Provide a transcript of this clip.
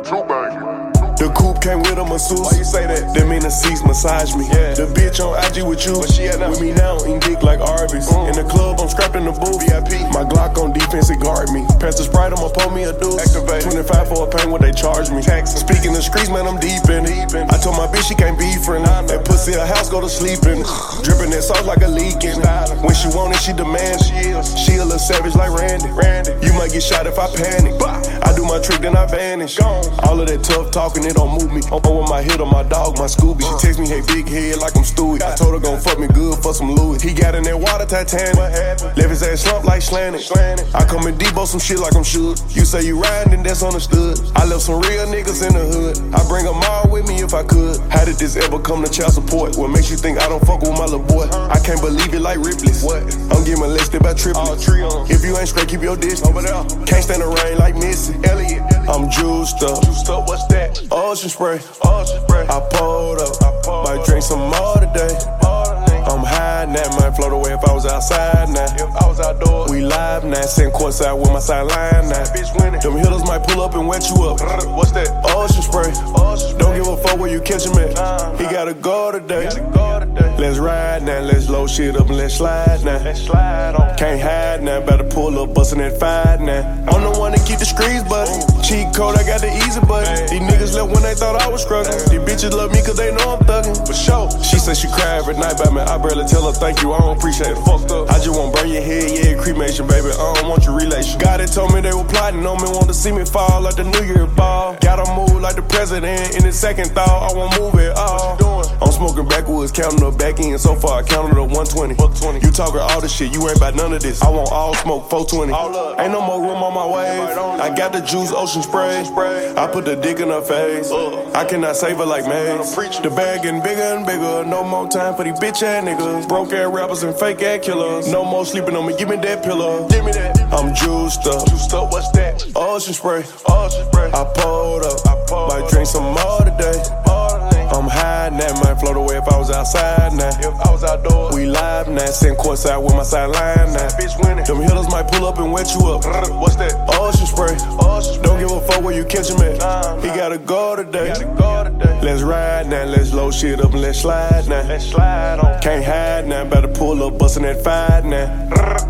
The coupe came with a masseuse. Why you say that? That mean the seats massage me. Yeah. The bitch on IG with you. Where she at now? With me now, eating dick like Arby's. Mm. In the club, I'm strapped in the booth. VIP. My Glock on defense, it guard me. Pass the Sprite, I'ma pull me a deuce. Activate. 25 for a pain, what they charge me. Tax. Speaking the streets, man, I'm deep in. Deep in. I told my bitch she can't be friendly. Nah, nah. That pussy a house, go to sleeping. Dripping that sauce like a leaking. When she want it, she demand She is. She a little savage like Randy. Randy. You might get shot if I panic. I do my trick, then I vanish. All of that tough talking, it don't move me. I'm with my hit on my dog, my Scooby. She text me, hey, big head, like I'm Stewie. I told her gon' fuck me good for some Louis. He got in that water Titanic. Left his ass slump like slanted. Slanted. I come in Debo some shit like I'm Suge. You say you riding, then that's understood. I left some real niggas in the hood. I bring them all with me if I could. How did this ever come to child support? What makes you think I don't fuck with my little boy? I can't believe it like Ripley's. What? I'm getting molested by triplets. If you ain't straight, keep your distance. Over there. Can't stand the rain like Missy. Elliott. I'm juiced up. Juiced up, what's that? Ocean spray. Ocean spray. I pulled up. I pulled Might drink some more today. I'm high now, might float away if I was outside now. If I was outdoors, We live now, sitting courtside with my sideline now. bitch winning. Them hitters might pull up and wet you up. What's that? Ocean spray. Where you catch him at. He gotta go today. Gotta go today. Let's ride now, let's load shit up and let's slide now. Let's slide on. Can't hide now, better pull up, bustin' that five now. I'm the one that keep the screens button. Cheat code, I got the easy button. These niggas left when they thought I was struggling. These bitches love me cause they know I'm thuggin'. For sure. She said she cry every night by me. I barely tell her thank you, I don't appreciate it. Fucked up. I just want burn your head, yeah, cremation, baby. I don't want your relation. God had told me they were plotting on me, want to see me fall like the New Year ball. Gotta move like the president. In the second thought, I won't move at all. I'm smoking backwoods, counting up back in. So far, I counted up 120. Buck 20. You talking all this shit, you ain't about none of this. I want all smoke, 420. All up. Ain't no more room on my wave. On. I got the juice, ocean spray. I put the dick in her face. I cannot save her like Mase. The bag getting bigger and bigger. No more time for these bitch ass niggas. Broke ass rappers and fake ass killers. No more sleeping on me, give me that pillow. Give me that. I'm juiced up. Juiced up, what's that? Ocean spray. Ocean spray. I pulled up. I pulled Might up. drink some more today. I'm high now, might float away if I was outside now. If I was outdoors, We live now, sitting courtside with my sideline now. bitch winning. Them hitters might pull up and wet you up. What's that? Ocean spray. Ocean spray. Don't give a fuck where you catch him at. Nah, He gotta go today. Gotta go today. Let's ride now, let's load shit up and let's slide now. Let's slide on. Can't hide now, better pull up, bustin' that five now.